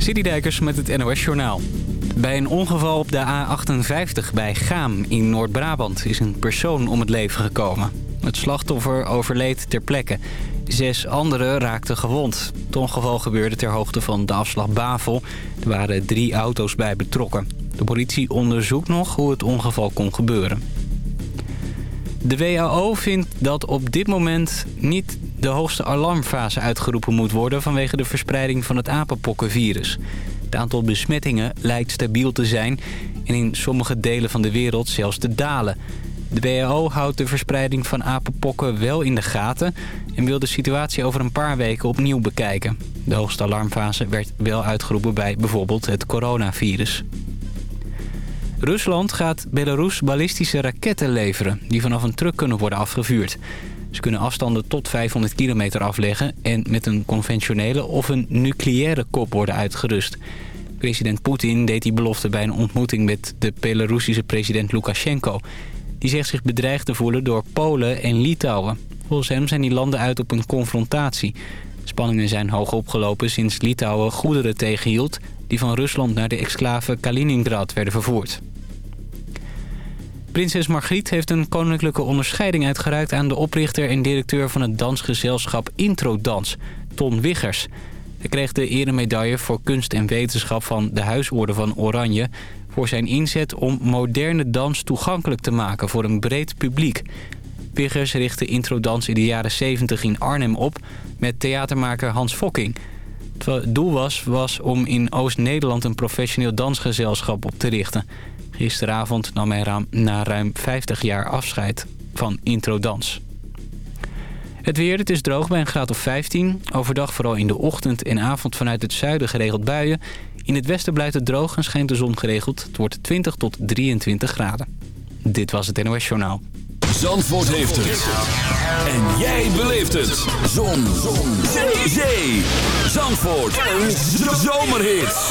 Dijkers met het NOS Journaal. Bij een ongeval op de A58 bij Gaam in Noord-Brabant is een persoon om het leven gekomen. Het slachtoffer overleed ter plekke. Zes anderen raakten gewond. Het ongeval gebeurde ter hoogte van de afslag Bavel. Er waren drie auto's bij betrokken. De politie onderzoekt nog hoe het ongeval kon gebeuren. De WHO vindt dat op dit moment niet de hoogste alarmfase uitgeroepen moet worden... vanwege de verspreiding van het apenpokkenvirus. Het aantal besmettingen lijkt stabiel te zijn... en in sommige delen van de wereld zelfs te dalen. De WHO houdt de verspreiding van apenpokken wel in de gaten... en wil de situatie over een paar weken opnieuw bekijken. De hoogste alarmfase werd wel uitgeroepen bij bijvoorbeeld het coronavirus. Rusland gaat Belarus ballistische raketten leveren... die vanaf een truck kunnen worden afgevuurd. Ze kunnen afstanden tot 500 kilometer afleggen... en met een conventionele of een nucleaire kop worden uitgerust. President Poetin deed die belofte bij een ontmoeting... met de Belarusische president Lukashenko. Die zegt zich bedreigd te voelen door Polen en Litouwen. Volgens hem zijn die landen uit op een confrontatie. Spanningen zijn hoog opgelopen sinds Litouwen goederen tegenhield... die van Rusland naar de exclave Kaliningrad werden vervoerd. Prinses Margriet heeft een koninklijke onderscheiding uitgereikt... aan de oprichter en directeur van het dansgezelschap Introdans, Ton Wiggers. Hij kreeg de eremedaille voor kunst en wetenschap van de Huisorde van Oranje... voor zijn inzet om moderne dans toegankelijk te maken voor een breed publiek. Wiggers richtte Introdans in de jaren 70 in Arnhem op met theatermaker Hans Fokking... Het doel was, was om in Oost-Nederland een professioneel dansgezelschap op te richten. Gisteravond nam hij na ruim 50 jaar afscheid van Introdans. Het weer, het is droog bij een graad of 15. Overdag vooral in de ochtend en avond vanuit het zuiden geregeld buien. In het westen blijft het droog en schijnt de zon geregeld. Het wordt 20 tot 23 graden. Dit was het NOS Journaal. Zandvoort heeft het. En jij beleeft het. Zon. zon. Zee. Zandvoort. Een zomerhit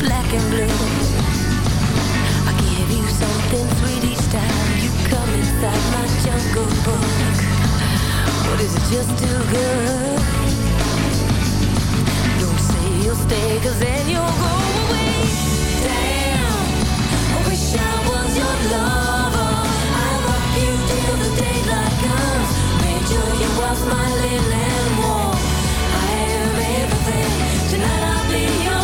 black and blue. I give you something sweet each time you come inside my jungle book. But is it just too good? Don't say you'll stay, cause then you'll go away. Damn, I wish I was your lover. I love you till the daylight comes. Make sure you was my little and warm. I have everything. Tonight I'll be your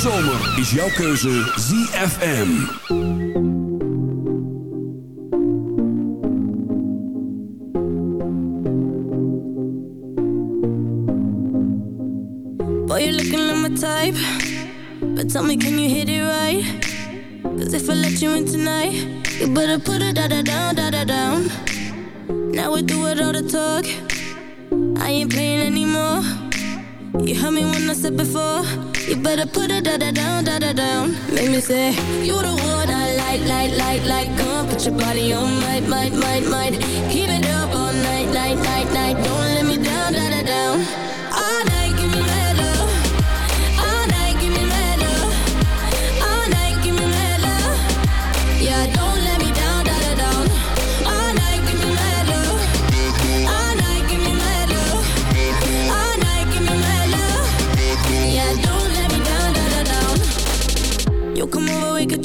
Zomer is jouw keuze ZFM. Boy, you're looking like my type. But tell me, can you hit it right? Cause if I let you in tonight, you better put it da da down, da da down. Now we do it all the talk. I ain't playing anymore. You heard me when I said before. You better put it da da down, da da down. Make me say you the one I like, like, like, like. Come put your body on, might, might, might, might. Keep it up all night, night, night, night. Don't let me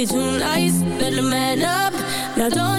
be too nice, better man up. Now don't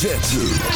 hoofdletter Z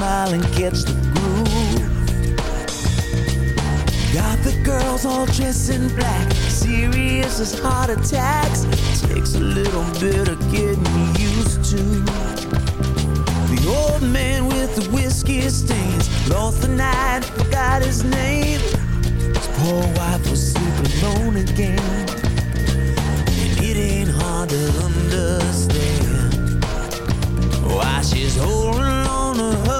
smile and gets the groove. Got the girls all dressed in black, serious as heart attacks. Takes a little bit of getting used to. The old man with the whiskey stains lost the night, forgot his name. His poor wife was sleeping alone again. It ain't hard to understand why she's holding on to her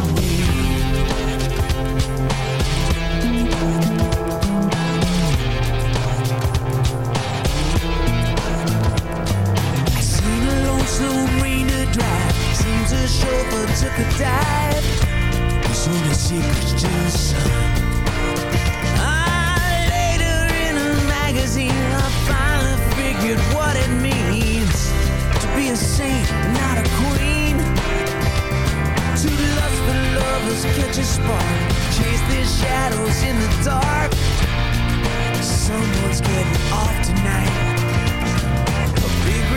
chauffeur took a dive. Was on a secret juice ah, Later in a magazine. I finally figured what it means To be a saint, not a queen. Two lustful lovers, catch a spark Chase their shadows in the dark. Someone's getting off tonight